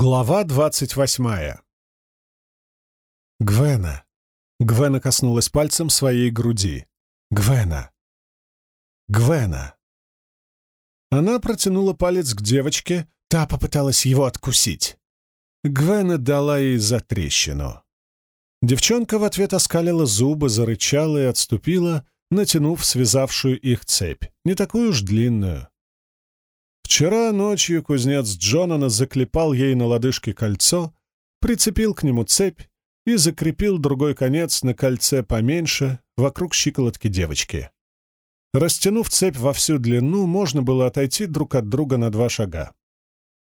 Глава двадцать восьмая. Гвена. Гвена коснулась пальцем своей груди. Гвена. Гвена. Она протянула палец к девочке, та попыталась его откусить. Гвена дала ей затрещину. Девчонка в ответ оскалила зубы, зарычала и отступила, натянув связавшую их цепь, не такую уж длинную. Вчера ночью кузнец Джонана заклепал ей на лодыжке кольцо, прицепил к нему цепь и закрепил другой конец на кольце поменьше вокруг щиколотки девочки. Растянув цепь во всю длину, можно было отойти друг от друга на два шага.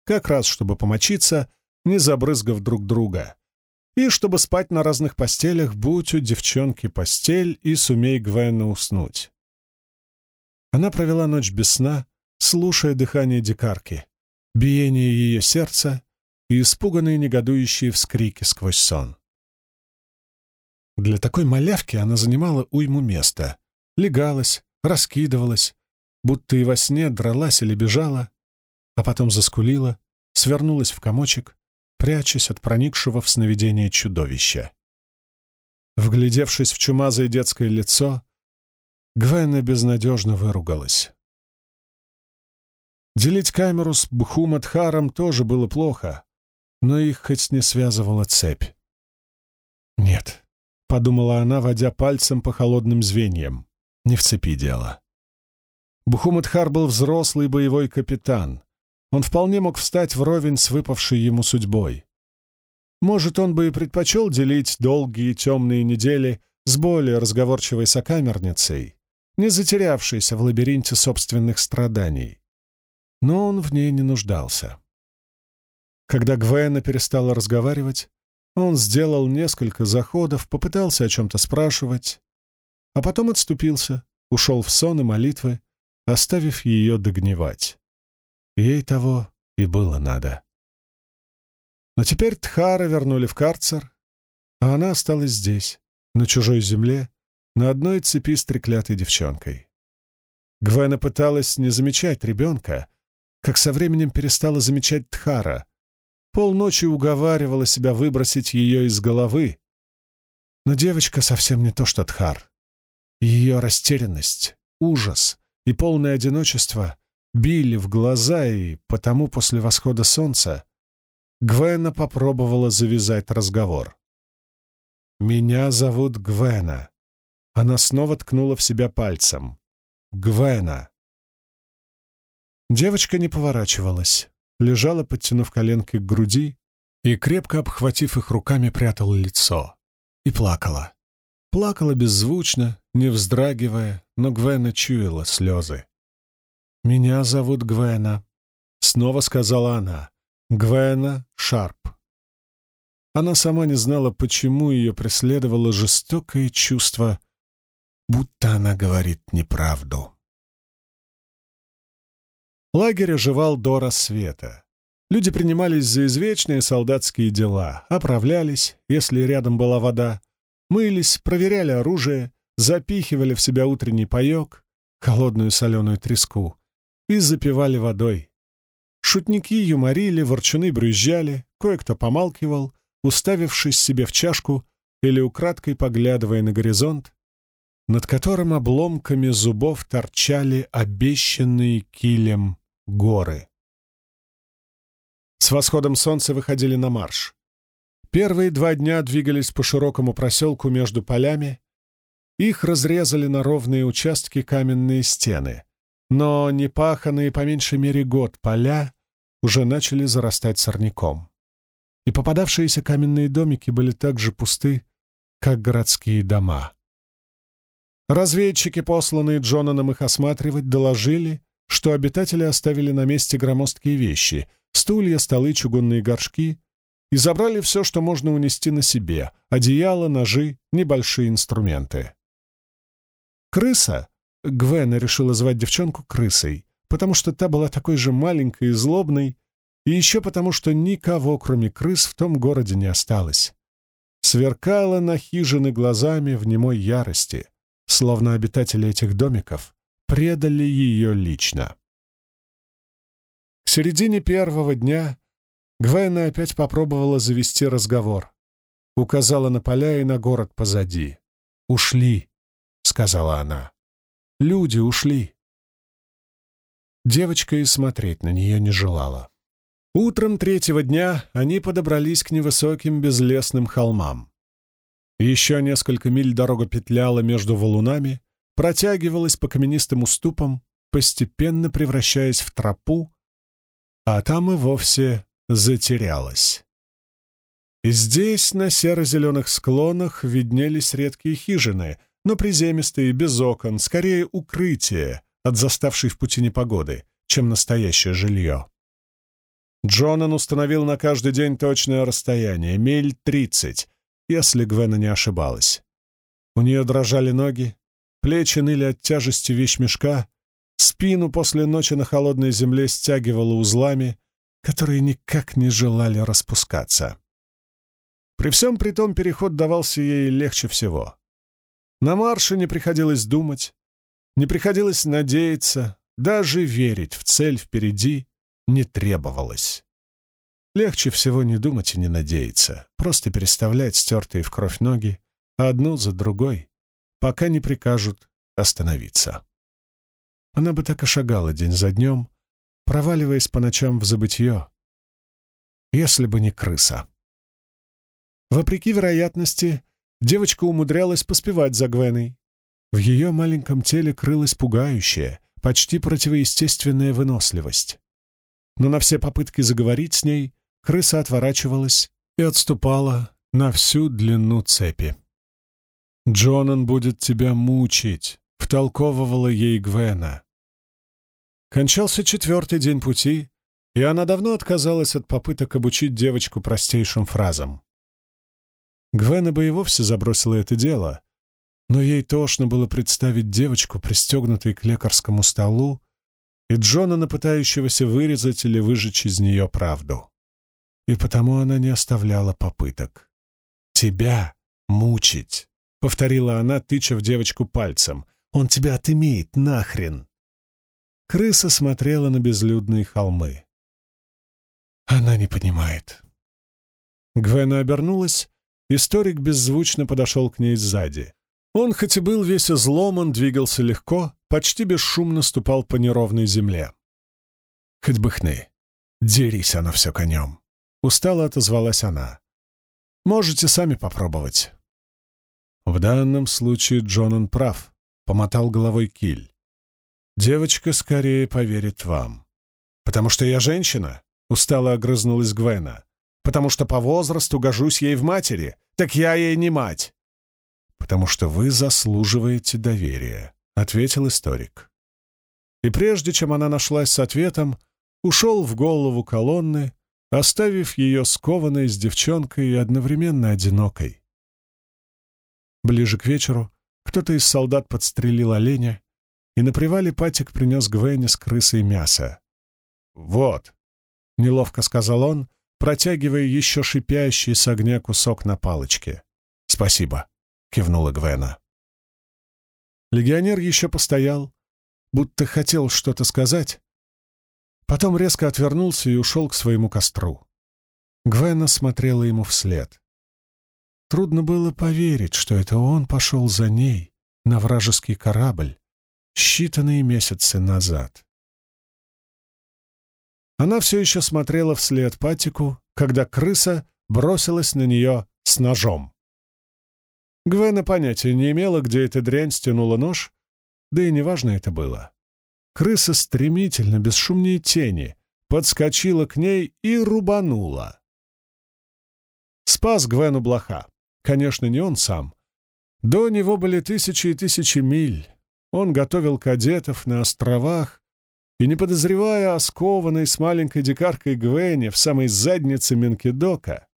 Как раз, чтобы помочиться, не забрызгав друг друга. И чтобы спать на разных постелях, будь у девчонки постель, и сумей Гвена уснуть. Она провела ночь без сна, слушая дыхание дикарки, биение ее сердца и испуганные негодующие вскрики сквозь сон. Для такой малявки она занимала уйму места, легалась, раскидывалась, будто и во сне дралась или бежала, а потом заскулила, свернулась в комочек, прячась от проникшего в сновидение чудовища. Вглядевшись в чумазое детское лицо, Гвена безнадежно выругалась. Делить камеру с Бхумадхаром тоже было плохо, но их хоть не связывала цепь. «Нет», — подумала она, водя пальцем по холодным звеньям, — «не в цепи дело». Бхумадхар был взрослый боевой капитан. Он вполне мог встать вровень с выпавшей ему судьбой. Может, он бы и предпочел делить долгие темные недели с более разговорчивой сокамерницей, не затерявшейся в лабиринте собственных страданий но он в ней не нуждался. Когда Гвена перестала разговаривать, он сделал несколько заходов, попытался о чем-то спрашивать, а потом отступился, ушел в сон и молитвы, оставив ее догнивать. Ей того и было надо. Но теперь Тхара вернули в карцер, а она осталась здесь, на чужой земле, на одной цепи с треклятой девчонкой. Гвена пыталась не замечать ребенка, как со временем перестала замечать Тхара. Полночи уговаривала себя выбросить ее из головы. Но девочка совсем не то, что Тхар. Ее растерянность, ужас и полное одиночество били в глаза, и потому после восхода солнца Гвена попробовала завязать разговор. «Меня зовут Гвена». Она снова ткнула в себя пальцем. «Гвена». Девочка не поворачивалась, лежала, подтянув коленки к груди и, крепко обхватив их руками, прятала лицо. И плакала. Плакала беззвучно, не вздрагивая, но Гвена чуяла слезы. «Меня зовут Гвена», — снова сказала она. «Гвена Шарп». Она сама не знала, почему ее преследовало жестокое чувство, будто она говорит неправду. Лагерь оживал до рассвета. Люди принимались за извечные солдатские дела, оправлялись, если рядом была вода, мылись, проверяли оружие, запихивали в себя утренний паек, холодную соленую треску, и запивали водой. Шутники юморили, ворчуны брюзжали, кое-кто помалкивал, уставившись себе в чашку или украдкой поглядывая на горизонт, над которым обломками зубов торчали обещанные килем горы. С восходом солнца выходили на марш. Первые два дня двигались по широкому проселку между полями. Их разрезали на ровные участки каменные стены. Но непаханные по меньшей мере год поля уже начали зарастать сорняком. И попадавшиеся каменные домики были так же пусты, как городские дома. Разведчики, посланные Джонаном их осматривать, доложили, что обитатели оставили на месте громоздкие вещи — стулья, столы, чугунные горшки — и забрали все, что можно унести на себе — одеяло, ножи, небольшие инструменты. Крыса — Гвена решила звать девчонку крысой, потому что та была такой же маленькой и злобной, и еще потому, что никого, кроме крыс, в том городе не осталось. Сверкала на хижины глазами в немой ярости, словно обитатели этих домиков предали ее лично. К середине первого дня Гвена опять попробовала завести разговор. Указала на поля и на город позади. «Ушли», — сказала она. «Люди ушли». Девочка и смотреть на нее не желала. Утром третьего дня они подобрались к невысоким безлесным холмам. Еще несколько миль дорога петляла между валунами, протягивалась по каменистым уступам, постепенно превращаясь в тропу, а там и вовсе затерялась. И здесь, на серо-зеленых склонах, виднелись редкие хижины, но приземистые, без окон, скорее укрытие от заставшей в пути непогоды, чем настоящее жилье. Джонан установил на каждый день точное расстояние — миль тридцать, если Гвена не ошибалась. У нее дрожали ноги, плечи ныли от тяжести вещмешка, спину после ночи на холодной земле стягивало узлами, которые никак не желали распускаться. При всем при том переход давался ей легче всего. На марше не приходилось думать, не приходилось надеяться, даже верить в цель впереди не требовалось. Легче всего не думать и не надеяться, просто переставлять стертые в кровь ноги одну за другой, пока не прикажут остановиться. Она бы так и шагала день за днем, проваливаясь по ночам в забытье, если бы не крыса. Вопреки вероятности, девочка умудрялась поспевать за Гвеной. В ее маленьком теле крылась пугающая, почти противоестественная выносливость. Но на все попытки заговорить с ней крыса отворачивалась и отступала на всю длину цепи. «Джонан будет тебя мучить», — втолковывала ей Гвена. Кончался четвертый день пути, и она давно отказалась от попыток обучить девочку простейшим фразам. Гвена бы и вовсе забросила это дело, но ей тошно было представить девочку, пристегнутой к лекарскому столу, и Джона, пытающегося вырезать или выжечь из нее правду. И потому она не оставляла попыток. «Тебя мучить», — повторила она, тыча в девочку пальцем. «Он тебя отымеет нахрен!» Крыса смотрела на безлюдные холмы. Она не понимает. Гвена обернулась, историк беззвучно подошел к ней сзади. Он, хоть и был весь изломан, двигался легко, почти бесшумно ступал по неровной земле. «Хоть бы хны! Дерись оно все конем!» Устало отозвалась она. «Можете сами попробовать». В данном случае Джонан прав, — помотал головой Киль. Девочка скорее поверит вам. Потому что я женщина, устало огрызнулась Гвена. Потому что по возрасту гожусь ей в матери, так я ей не мать. Потому что вы заслуживаете доверия, ответил историк. И прежде чем она нашлась с ответом, ушел в голову колонны, оставив ее скованной с девчонкой и одновременно одинокой. Ближе к вечеру кто-то из солдат подстрелил оленя, и на привале Патик принес Гвене с крысой мясо. «Вот», — неловко сказал он, протягивая еще шипящий с огня кусок на палочке. «Спасибо», — кивнула Гвена. Легионер еще постоял, будто хотел что-то сказать, потом резко отвернулся и ушел к своему костру. Гвена смотрела ему вслед. Трудно было поверить, что это он пошел за ней на вражеский корабль, считанные месяцы назад. Она все еще смотрела вслед Патику, когда крыса бросилась на нее с ножом. Гвена понятия не имела, где эта дрянь стянула нож, да и неважно это было. Крыса стремительно, без шумней тени, подскочила к ней и рубанула. Спас Гвену блоха. Конечно, не он сам. До него были тысячи и тысячи миль, он готовил кадетов на островах, и, не подозревая о скованной с маленькой дикаркой Гвене в самой заднице Менкедока,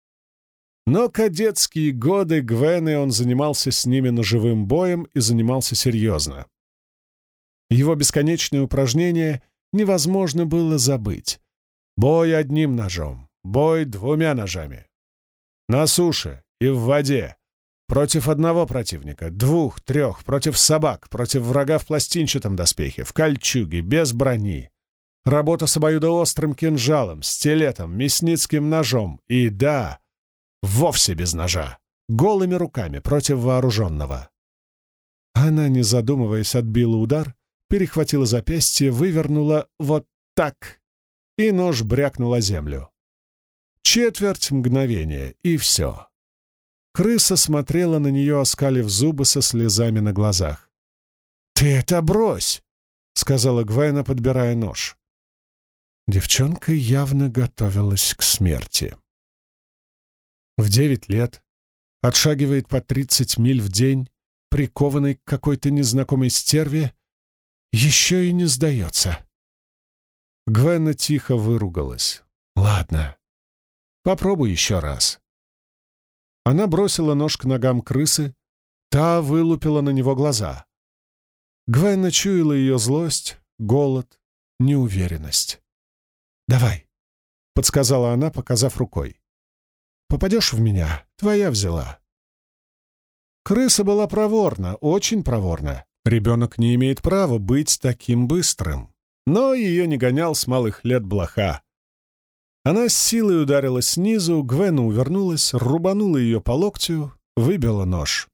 но кадетские годы Гвены он занимался с ними ножевым боем и занимался серьезно. Его бесконечные упражнения невозможно было забыть. Бой одним ножом, бой двумя ножами. На суше и в воде, Против одного противника, двух, трех, против собак, против врага в пластинчатом доспехе, в кольчуге, без брони. Работа с обоюдоострым кинжалом, стилетом, мясницким ножом. И да, вовсе без ножа. Голыми руками против вооруженного. Она, не задумываясь, отбила удар, перехватила запястье, вывернула вот так, и нож брякнул о землю. Четверть мгновения, и все. Крыса смотрела на нее, оскалив зубы со слезами на глазах. «Ты это брось!» — сказала Гвена, подбирая нож. Девчонка явно готовилась к смерти. В девять лет отшагивает по тридцать миль в день, прикованный к какой-то незнакомой стерве, еще и не сдается. Гвена тихо выругалась. «Ладно, попробуй еще раз». Она бросила нож к ногам крысы, та вылупила на него глаза. Гвена чуяла ее злость, голод, неуверенность. «Давай», — подсказала она, показав рукой. «Попадешь в меня, твоя взяла». Крыса была проворна, очень проворна. Ребенок не имеет права быть таким быстрым. Но ее не гонял с малых лет блоха. Она с силой ударила снизу, Гвена увернулась, рубанула ее по локтю, выбила нож.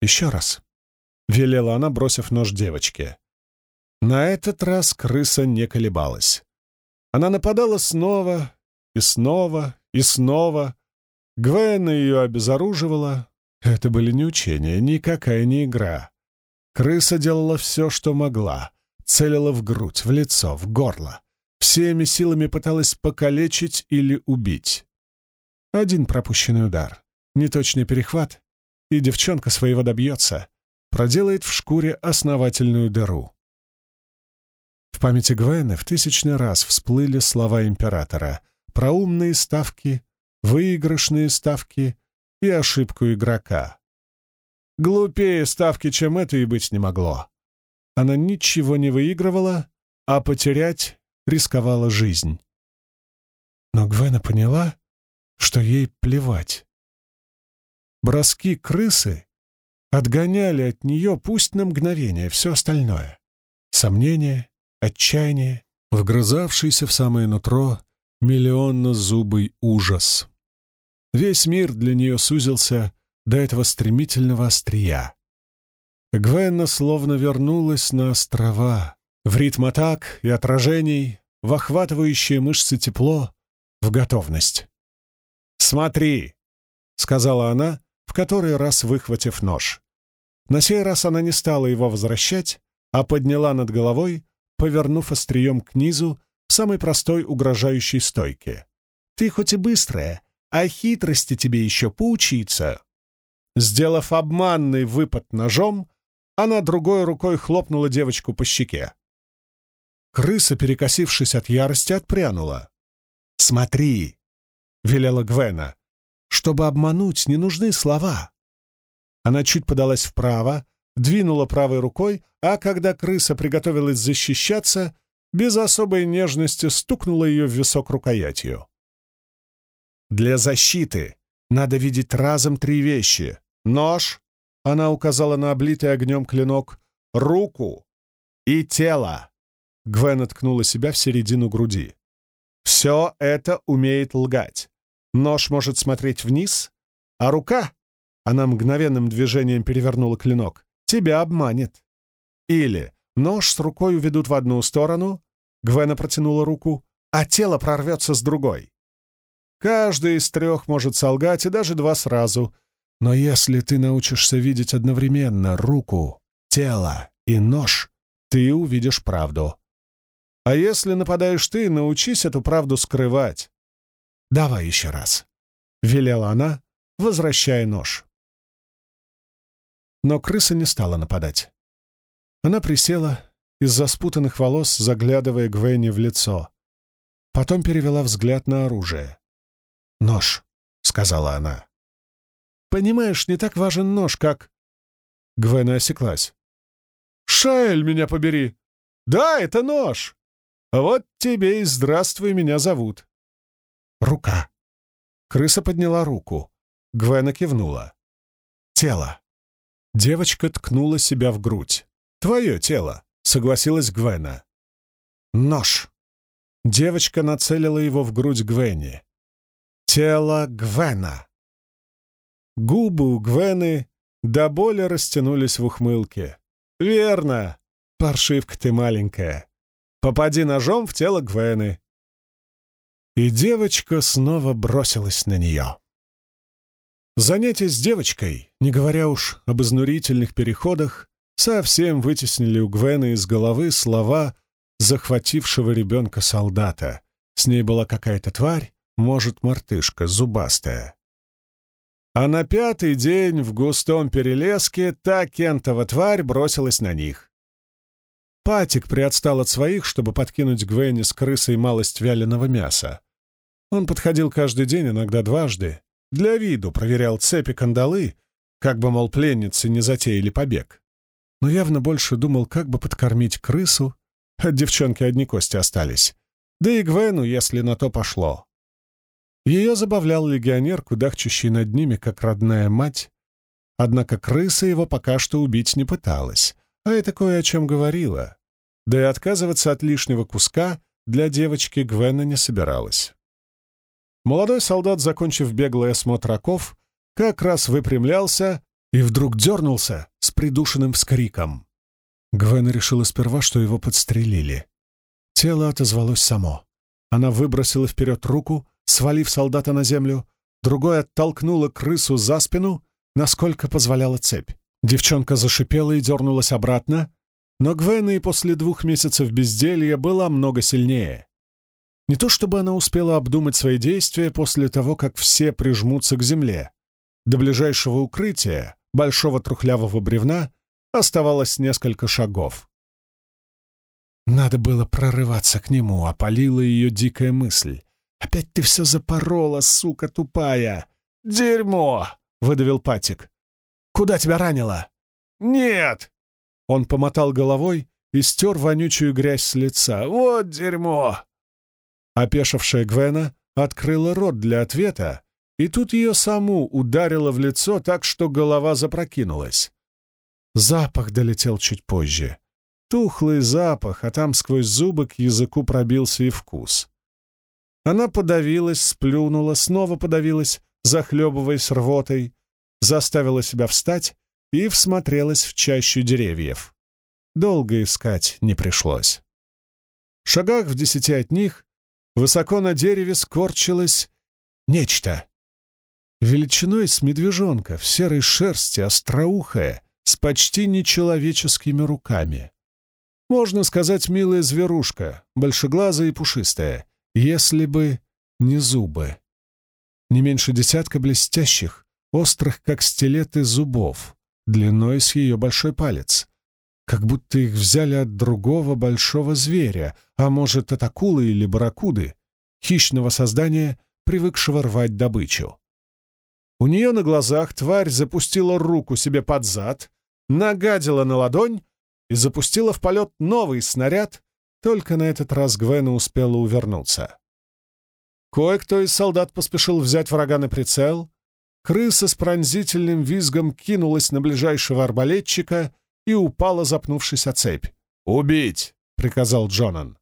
«Еще раз», — велела она, бросив нож девочке. На этот раз крыса не колебалась. Она нападала снова и снова и снова. Гвена ее обезоруживала. Это были не учения, никакая не игра. Крыса делала все, что могла. Целила в грудь, в лицо, в горло всеми силами пыталась покалечить или убить. Один пропущенный удар, неточный перехват, и девчонка своего добьется, проделает в шкуре основательную дыру. В памяти Гвены в тысячный раз всплыли слова императора про умные ставки, выигрышные ставки и ошибку игрока. Глупее ставки, чем это, и быть не могло. Она ничего не выигрывала, а потерять рисковала жизнь. Но Гвена поняла, что ей плевать. Броски крысы отгоняли от нее пусть на мгновение все остальное. Сомнение, отчаяние, вгрызавшийся в самое нутро миллионно-зубый ужас. Весь мир для нее сузился до этого стремительного острия. Гвенна словно вернулась на острова, в ритм атак и отражений, в охватывающее мышцы тепло, в готовность. «Смотри!» — сказала она, в который раз выхватив нож. На сей раз она не стала его возвращать, а подняла над головой, повернув острием к низу самой простой угрожающей стойке. «Ты хоть и быстрая, а хитрости тебе еще поучиться!» Сделав обманный выпад ножом, она другой рукой хлопнула девочку по щеке. Крыса, перекосившись от ярости, отпрянула. «Смотри!» — велела Гвена. «Чтобы обмануть, не нужны слова». Она чуть подалась вправо, двинула правой рукой, а когда крыса приготовилась защищаться, без особой нежности стукнула ее в висок рукоятью. «Для защиты надо видеть разом три вещи. Нож», — она указала на облитый огнем клинок, — «руку и тело». Гвен ткнула себя в середину груди. «Все это умеет лгать. Нож может смотреть вниз, а рука...» Она мгновенным движением перевернула клинок. «Тебя обманет». Или нож с рукой уведут в одну сторону, Гвена протянула руку, а тело прорвется с другой. Каждый из трех может солгать, и даже два сразу. Но если ты научишься видеть одновременно руку, тело и нож, ты увидишь правду. А если нападаешь ты, научись эту правду скрывать. Давай еще раз, — велела она, возвращая нож. Но крыса не стала нападать. Она присела, из-за спутанных волос заглядывая Гвенни в лицо. Потом перевела взгляд на оружие. «Нож», — сказала она. «Понимаешь, не так важен нож, как...» Гвена осеклась. «Шаэль, меня побери! Да, это нож!» «Вот тебе и здравствуй, меня зовут». «Рука». Крыса подняла руку. Гвена кивнула. «Тело». Девочка ткнула себя в грудь. «Твое тело», — согласилась Гвена. «Нож», Девочка нацелила его в грудь Гвенни. Тело Гвена. Губы у Гвены до боли растянулись в ухмылке. «Верно! Паршивка ты маленькая! Попади ножом в тело Гвены!» И девочка снова бросилась на нее. Занятия с девочкой, не говоря уж об изнурительных переходах, совсем вытеснили у Гвена из головы слова захватившего ребенка солдата. С ней была какая-то тварь, может, мартышка, зубастая. А на пятый день в густом перелеске та кентова тварь бросилась на них. Патик приотстал от своих, чтобы подкинуть Гвенни с крысой малость вяленого мяса. Он подходил каждый день, иногда дважды. Для виду проверял цепи кандалы, как бы, мол, пленницы не затеяли побег. Но явно больше думал, как бы подкормить крысу. От девчонки одни кости остались. Да и Гвену, если на то пошло. Ее забавлял легионер, кудахчущий над ними, как родная мать. Однако крыса его пока что убить не пыталась а это кое о чем говорило. Да и отказываться от лишнего куска для девочки Гвена не собиралась. Молодой солдат, закончив беглый осмотр оков, как раз выпрямлялся и вдруг дернулся с придушенным вскриком. Гвена решила сперва, что его подстрелили. Тело отозвалось само. Она выбросила вперед руку, свалив солдата на землю, другой оттолкнула крысу за спину, насколько позволяла цепь. Девчонка зашипела и дернулась обратно, но Гвена и после двух месяцев безделья была много сильнее. Не то чтобы она успела обдумать свои действия после того, как все прижмутся к земле. До ближайшего укрытия, большого трухлявого бревна, оставалось несколько шагов. Надо было прорываться к нему, опалила ее дикая мысль. «Опять ты все запорола, сука тупая!» «Дерьмо!» — выдавил Патик. Куда тебя ранило?» «Нет!» Он помотал головой и стер вонючую грязь с лица. «Вот дерьмо!» Опешившая Гвена открыла рот для ответа, и тут ее саму ударило в лицо так, что голова запрокинулась. Запах долетел чуть позже. Тухлый запах, а там сквозь зубы к языку пробился и вкус. Она подавилась, сплюнула, снова подавилась, захлебываясь рвотой, заставила себя встать и всмотрелась в чащу деревьев. Долго искать не пришлось. В шагах в десяти от них высоко на дереве скорчилось нечто. Величиной с медвежонка, в серой шерсти, остроухая, с почти нечеловеческими руками. Можно сказать, милая зверушка, большеглазая и пушистая, если бы не зубы. Не меньше десятка блестящих, острых, как стилеты, зубов, длиной с ее большой палец. Как будто их взяли от другого большого зверя, а может, от акулы или барракуды, хищного создания, привыкшего рвать добычу. У нее на глазах тварь запустила руку себе под зад, нагадила на ладонь и запустила в полет новый снаряд, только на этот раз Гвена успела увернуться. Кое-кто из солдат поспешил взять врага на прицел, Крыса с пронзительным визгом кинулась на ближайшего арбалетчика и упала, запнувшись о цепь. «Убить!» — приказал Джонан.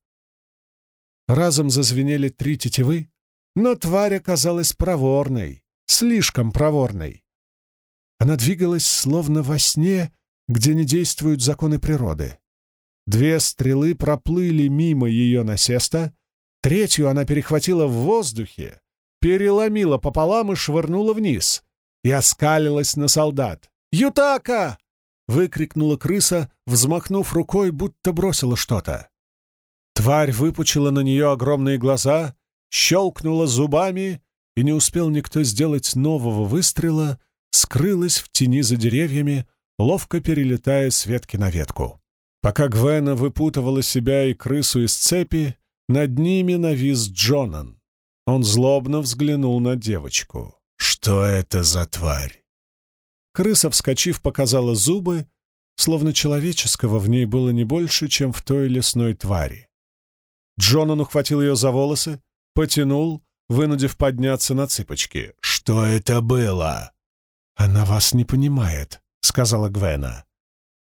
Разом зазвенели три тетивы, но тварь оказалась проворной, слишком проворной. Она двигалась словно во сне, где не действуют законы природы. Две стрелы проплыли мимо ее насеста, третью она перехватила в воздухе, переломила пополам и швырнула вниз, и оскалилась на солдат. «Ютака!» — выкрикнула крыса, взмахнув рукой, будто бросила что-то. Тварь выпучила на нее огромные глаза, щелкнула зубами, и не успел никто сделать нового выстрела, скрылась в тени за деревьями, ловко перелетая с ветки на ветку. Пока Гвена выпутывала себя и крысу из цепи, над ними навис Джонан. Он злобно взглянул на девочку. «Что это за тварь?» Крыса, вскочив, показала зубы, словно человеческого в ней было не больше, чем в той лесной твари. Джонан ухватил ее за волосы, потянул, вынудив подняться на цыпочки. «Что это было?» «Она вас не понимает», — сказала Гвена.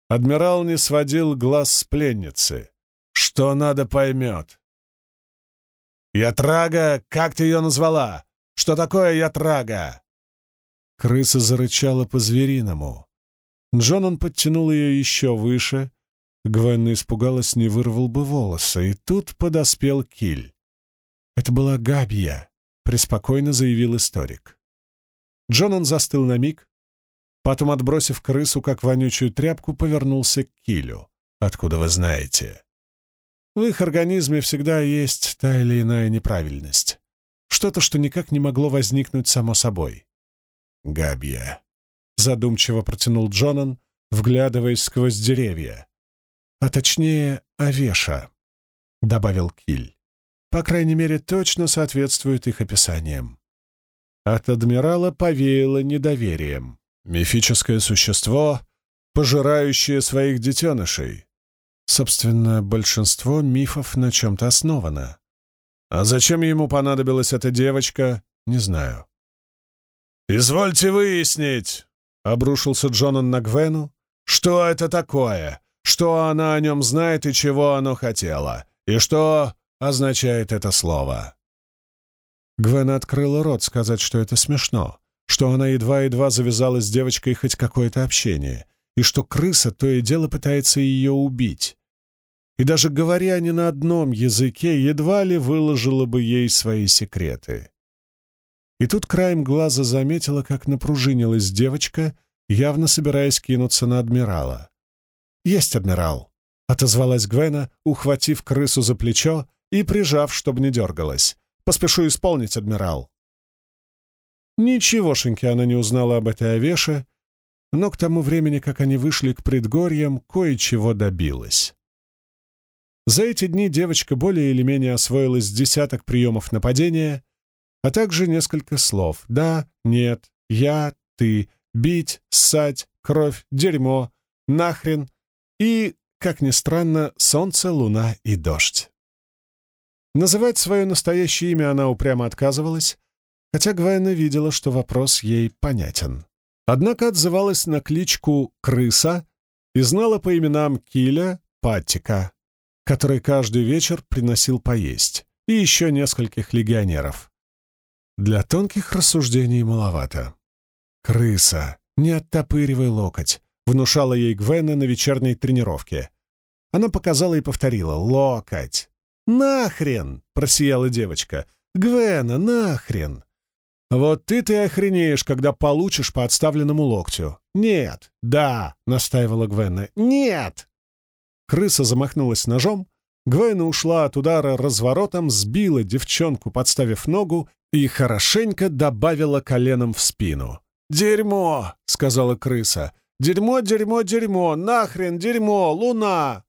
Адмирал не сводил глаз с пленницы. «Что надо, поймет. «Ятрага, как ты ее назвала? Что такое ятрага?» Крыса зарычала по-звериному. Джонан подтянул ее еще выше. Гвенна испугалась, не вырвал бы волосы, и тут подоспел киль. «Это была Габья», — преспокойно заявил историк. Джонан застыл на миг, потом, отбросив крысу, как вонючую тряпку, повернулся к килю. «Откуда вы знаете?» В их организме всегда есть та или иная неправильность. Что-то, что никак не могло возникнуть само собой. «Габья», — задумчиво протянул Джонан, вглядываясь сквозь деревья. «А точнее, Овеша», — добавил Киль. «По крайней мере, точно соответствует их описаниям». От адмирала повеяло недоверием. Мифическое существо, пожирающее своих детенышей, Собственно, большинство мифов на чем-то основано. А зачем ему понадобилась эта девочка, не знаю. «Извольте выяснить», — обрушился Джонан на Гвену, «что это такое, что она о нем знает и чего оно хотело, и что означает это слово». Гвена открыла рот сказать, что это смешно, что она едва-едва завязала с девочкой хоть какое-то общение, и что крыса то и дело пытается ее убить и даже говоря не на одном языке, едва ли выложила бы ей свои секреты. И тут краем глаза заметила, как напружинилась девочка, явно собираясь кинуться на адмирала. «Есть адмирал», — отозвалась Гвена, ухватив крысу за плечо и прижав, чтобы не дергалась. «Поспешу исполнить, адмирал». Ничегошеньки она не узнала об этой овеше, но к тому времени, как они вышли к предгорьям, кое-чего добилась. За эти дни девочка более или менее освоилась десяток приемов нападения, а также несколько слов «да», «нет», «я», «ты», «бить», «ссать», «кровь», «дерьмо», «нахрен» и, как ни странно, «солнце», «луна» и «дождь». Называть свое настоящее имя она упрямо отказывалась, хотя Гвайна видела, что вопрос ей понятен. Однако отзывалась на кличку «Крыса» и знала по именам Киля, Паттика который каждый вечер приносил поесть, и еще нескольких легионеров. Для тонких рассуждений маловато. «Крыса, не оттопыривай локоть», — внушала ей Гвена на вечерней тренировке. Она показала и повторила «локоть». «Нахрен!» — просияла девочка. «Гвена, нахрен!» «Вот ты ты охренеешь, когда получишь по отставленному локтю». «Нет!» «Да!» — настаивала Гвена. «Нет!» Крыса замахнулась ножом, Гвена ушла от удара разворотом, сбила девчонку, подставив ногу, и хорошенько добавила коленом в спину. «Дерьмо!» — сказала крыса. «Дерьмо, дерьмо, дерьмо! Нахрен дерьмо! Луна!»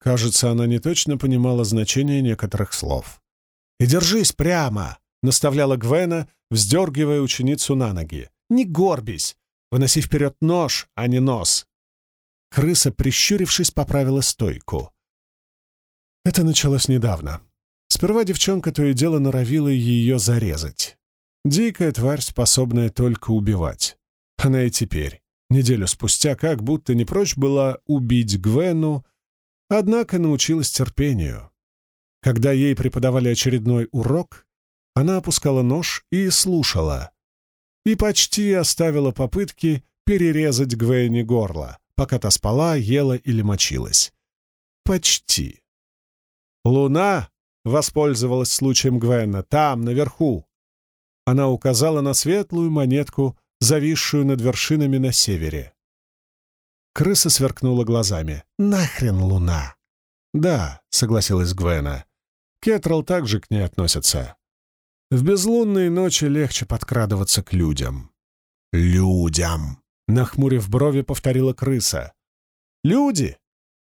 Кажется, она не точно понимала значение некоторых слов. «И держись прямо!» — наставляла Гвена, вздергивая ученицу на ноги. «Не горбись! Выноси вперед нож, а не нос!» Крыса, прищурившись, поправила стойку. Это началось недавно. Сперва девчонка то и дело норовила ее зарезать. Дикая тварь, способная только убивать. Она и теперь, неделю спустя, как будто не прочь была убить Гвену, однако научилась терпению. Когда ей преподавали очередной урок, она опускала нож и слушала. И почти оставила попытки перерезать Гвене горло пока та спала, ела или мочилась. Почти. Луна воспользовалась случаем Гвена там, наверху. Она указала на светлую монетку, зависшую над вершинами на севере. Крыса сверкнула глазами. «Нахрен луна!» «Да», — согласилась Гвена. Кетрал также к ней относится. В безлунные ночи легче подкрадываться к людям. «Людям!» Нахмурив брови, повторила крыса. «Люди!»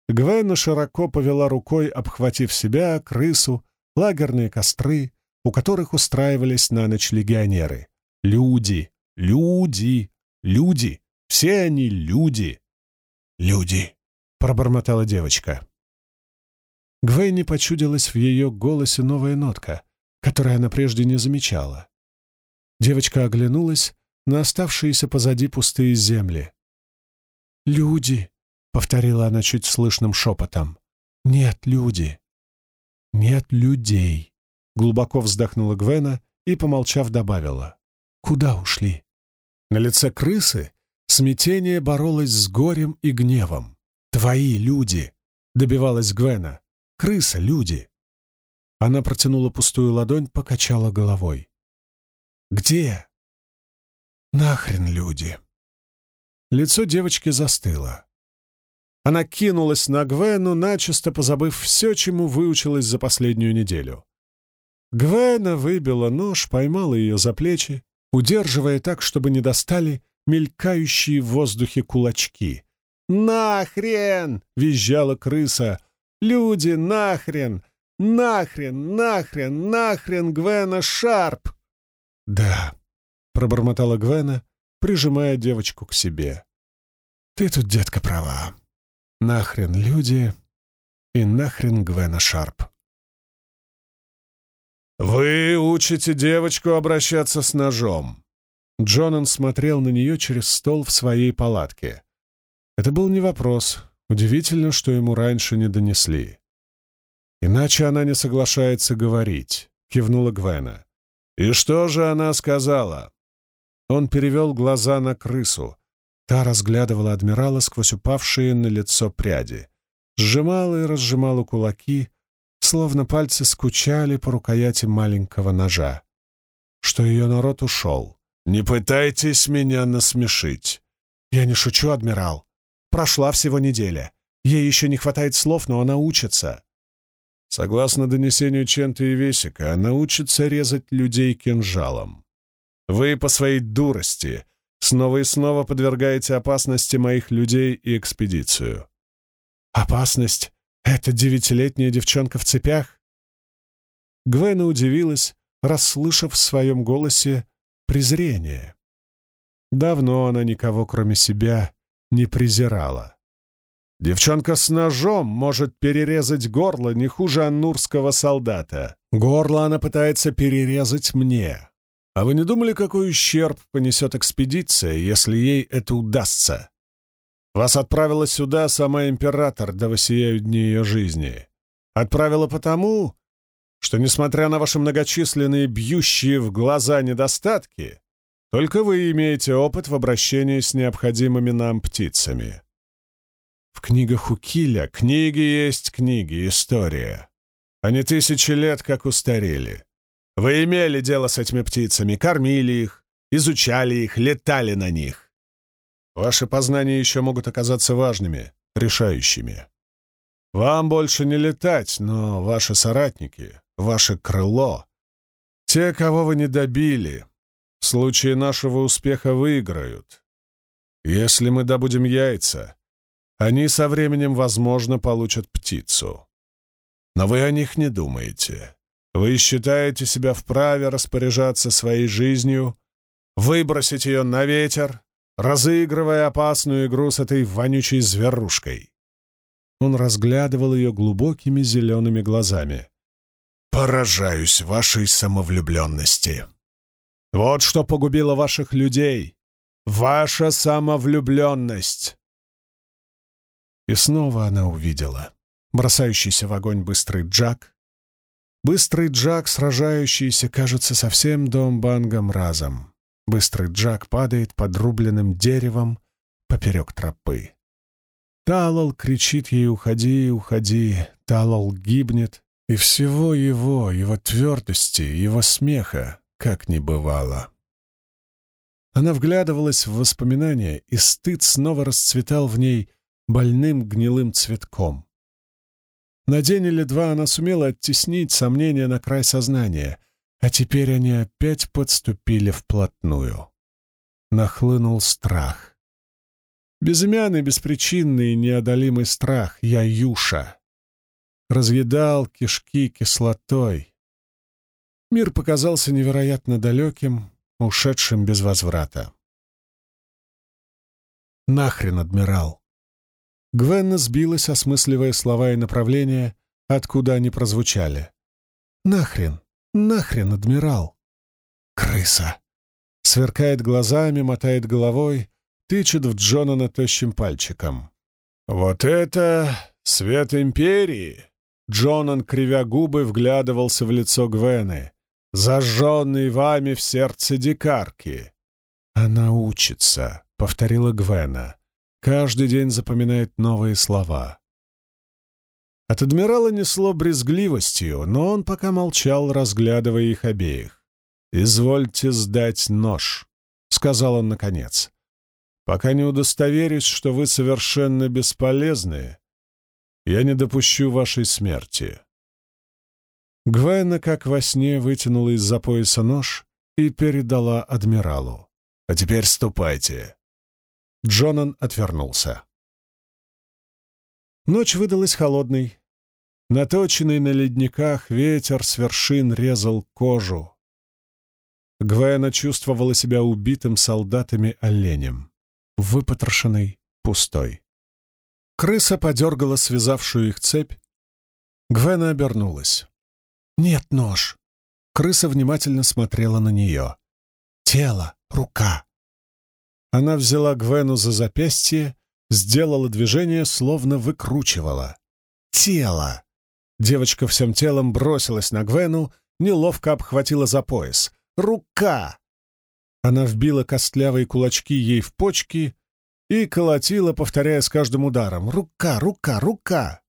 Гвена широко повела рукой, обхватив себя, крысу, лагерные костры, у которых устраивались на ночь легионеры. «Люди! Люди! Люди! Все они люди!» «Люди!» — пробормотала девочка. Гвейне почудилась в ее голосе новая нотка, которую она прежде не замечала. Девочка оглянулась на оставшиеся позади пустые земли. «Люди!» — повторила она чуть слышным шепотом. «Нет, люди! Нет людей!» — глубоко вздохнула Гвена и, помолчав, добавила. «Куда ушли?» На лице крысы смятение боролось с горем и гневом. «Твои люди!» — добивалась Гвена. «Крыса, люди!» Она протянула пустую ладонь, покачала головой. «Где?» «Нахрен люди!» Лицо девочки застыло. Она кинулась на Гвену, начисто позабыв все, чему выучилась за последнюю неделю. Гвена выбила нож, поймала ее за плечи, удерживая так, чтобы не достали мелькающие в воздухе кулачки. «Нахрен!» — визжала крыса. «Люди, нахрен! Нахрен! Нахрен! Нахрен, Гвена Шарп!» «Да», — пробормотала Гвена, прижимая девочку к себе. «Ты тут, детка, права. Нахрен люди и нахрен Гвена Шарп». «Вы учите девочку обращаться с ножом». Джонан смотрел на нее через стол в своей палатке. Это был не вопрос. Удивительно, что ему раньше не донесли. «Иначе она не соглашается говорить», — кивнула Гвена. «И что же она сказала?» Он перевел глаза на крысу. Та разглядывала адмирала сквозь упавшие на лицо пряди. Сжимала и разжимала кулаки, словно пальцы скучали по рукояти маленького ножа. Что ее народ ушел. «Не пытайтесь меня насмешить!» «Я не шучу, адмирал. Прошла всего неделя. Ей еще не хватает слов, но она учится». Согласно донесению Чента и Весика, она учится резать людей кинжалом. Вы по своей дурости снова и снова подвергаете опасности моих людей и экспедицию. Опасность? Это девятилетняя девчонка в цепях? Гвена удивилась, расслышав в своем голосе презрение. Давно она никого, кроме себя, не презирала. Девчонка с ножом может перерезать горло не хуже аннурского солдата. Горло она пытается перерезать мне. А вы не думали, какой ущерб понесет экспедиция, если ей это удастся? Вас отправила сюда сама император, да воссияют дни ее жизни. Отправила потому, что, несмотря на ваши многочисленные бьющие в глаза недостатки, только вы имеете опыт в обращении с необходимыми нам птицами. В книгах у Киля книги есть книги, история. Они тысячи лет как устарели. Вы имели дело с этими птицами, кормили их, изучали их, летали на них. Ваши познания еще могут оказаться важными, решающими. Вам больше не летать, но ваши соратники, ваше крыло, те, кого вы не добили, в случае нашего успеха выиграют. Если мы добудем яйца, они со временем, возможно, получат птицу. Но вы о них не думаете. Вы считаете себя вправе распоряжаться своей жизнью, выбросить ее на ветер, разыгрывая опасную игру с этой вонючей зверушкой. Он разглядывал ее глубокими зелеными глазами. «Поражаюсь вашей самовлюбленности. Вот что погубило ваших людей. Ваша самовлюбленность!» И снова она увидела бросающийся в огонь быстрый Джак, Быстрый Джак, сражающийся, кажется, со всем домбангом разом. Быстрый Джак падает подрубленным деревом поперек тропы. Талал кричит ей «Уходи, уходи!» Талал гибнет, и всего его, его твердости, его смеха, как не бывало. Она вглядывалась в воспоминания, и стыд снова расцветал в ней больным гнилым цветком. На день или два она сумела оттеснить сомнения на край сознания, а теперь они опять подступили вплотную. Нахлынул страх. Безымянный, беспричинный, неодолимый страх. Я Юша. Разъедал кишки кислотой. Мир показался невероятно далеким, ушедшим без возврата. Нахрен, адмирал! Гвенна сбилась, осмысливая слова и направления, откуда они прозвучали. «Нахрен! Нахрен, адмирал!» «Крыса!» Сверкает глазами, мотает головой, тычет в Джонана тощим пальчиком. «Вот это свет империи!» Джонан, кривя губы, вглядывался в лицо Гвены, зажженный вами в сердце дикарки. «Она учится», — повторила Гвена. «Каждый день запоминает новые слова». От адмирала несло брезгливостью, но он пока молчал, разглядывая их обеих. «Извольте сдать нож», — сказал он наконец. «Пока не удостоверюсь, что вы совершенно бесполезны, я не допущу вашей смерти». Гвена, как во сне, вытянула из-за пояса нож и передала адмиралу. «А теперь ступайте». Джонан отвернулся. Ночь выдалась холодной. Наточенный на ледниках ветер с вершин резал кожу. Гвена чувствовала себя убитым солдатами-оленем, выпотрошенной, пустой. Крыса подергала связавшую их цепь. Гвена обернулась. «Нет, нож!» Крыса внимательно смотрела на нее. «Тело, рука!» Она взяла Гвену за запястье, сделала движение, словно выкручивала. «Тело!» Девочка всем телом бросилась на Гвену, неловко обхватила за пояс. «Рука!» Она вбила костлявые кулачки ей в почки и колотила, повторяя с каждым ударом «Рука! Рука! Рука!».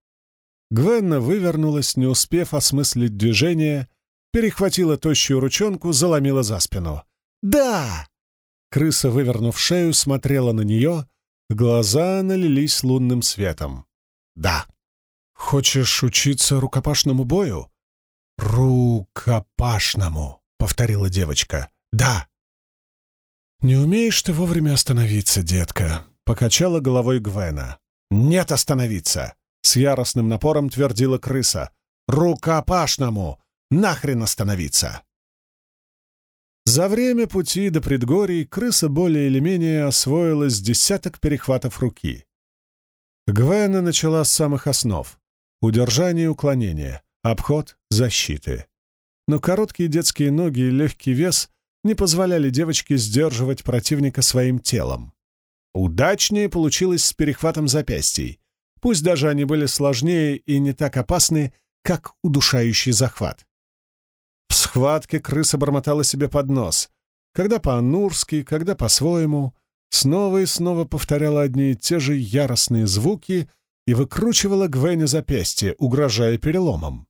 Гвенна вывернулась, не успев осмыслить движение, перехватила тощую ручонку, заломила за спину. «Да!» Крыса, вывернув шею, смотрела на нее, глаза налились лунным светом. «Да!» «Хочешь учиться рукопашному бою?» «Рукопашному!» — повторила девочка. «Да!» «Не умеешь ты вовремя остановиться, детка?» — покачала головой Гвена. «Нет остановиться!» С яростным напором твердила крыса. «Рукопашному! Нахрен остановиться!» За время пути до предгорий крыса более или менее освоилась десяток перехватов руки. Гвена начала с самых основ — удержание и уклонение, обход, защиты. Но короткие детские ноги и легкий вес не позволяли девочке сдерживать противника своим телом. Удачнее получилось с перехватом запястий, Пусть даже они были сложнее и не так опасны, как удушающий захват. Схватке крыса бормотала себе под нос, когда по-анурски, когда по-своему, снова и снова повторяла одни и те же яростные звуки и выкручивала Гвене запястье, угрожая переломом.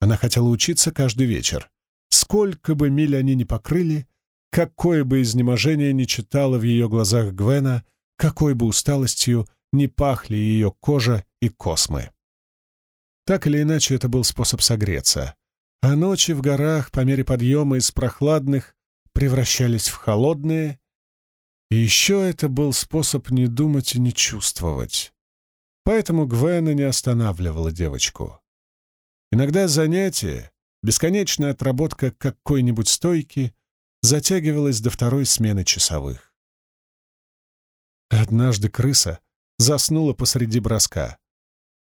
Она хотела учиться каждый вечер. Сколько бы миль они ни покрыли, какое бы изнеможение ни читала в ее глазах Гвена, какой бы усталостью не пахли ее кожа и космы. Так или иначе, это был способ согреться, а ночи в горах по мере подъема из прохладных превращались в холодные, и еще это был способ не думать и не чувствовать. Поэтому Гвена не останавливала девочку. Иногда занятие, бесконечная отработка какой-нибудь стойки, затягивалась до второй смены часовых. Однажды крыса заснула посреди броска.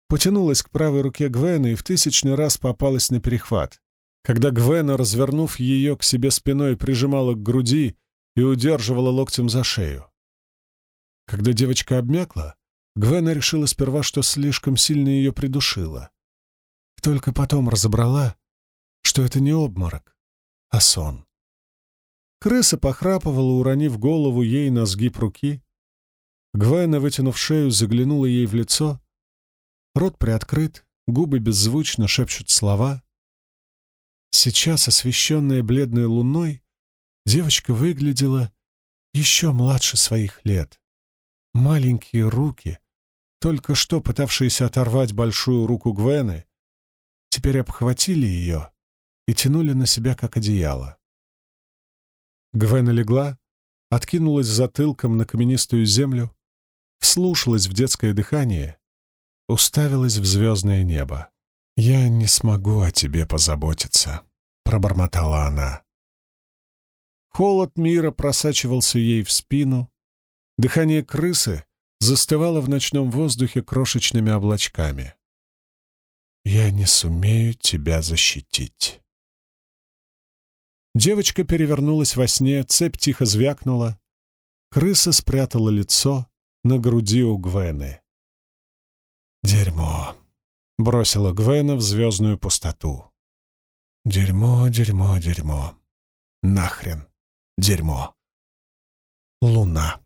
Потянулась к правой руке Гвена и в тысячный раз попалась на перехват. Когда Гвена, развернув ее к себе спиной, прижимала к груди и удерживала локтем за шею. Когда девочка обмякла, Гвена решила сперва, что слишком сильно ее придушила. Только потом разобрала, что это не обморок, а сон. Крыса похрапывала, уронив голову ей на сгиб руки, Гвена, вытянув шею, заглянула ей в лицо. Рот приоткрыт, губы беззвучно шепчут слова. Сейчас, освещенная бледной луной, девочка выглядела еще младше своих лет. Маленькие руки, только что пытавшиеся оторвать большую руку Гвены, теперь обхватили ее и тянули на себя, как одеяло. Гвена легла, откинулась затылком на каменистую землю, вслушалась в детское дыхание, уставилась в звездное небо. «Я не смогу о тебе позаботиться», — пробормотала она. Холод мира просачивался ей в спину, дыхание крысы застывало в ночном воздухе крошечными облачками. «Я не сумею тебя защитить». Девочка перевернулась во сне, цепь тихо звякнула. Крыса спрятала лицо, на груди у Гвены. Дерьмо. — бросила Гвена в звездную пустоту. Дерьмо, дерьмо, дерьмо. Нахрен. Дерьмо. Луна.